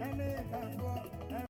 ẹni ìgbàgbọ́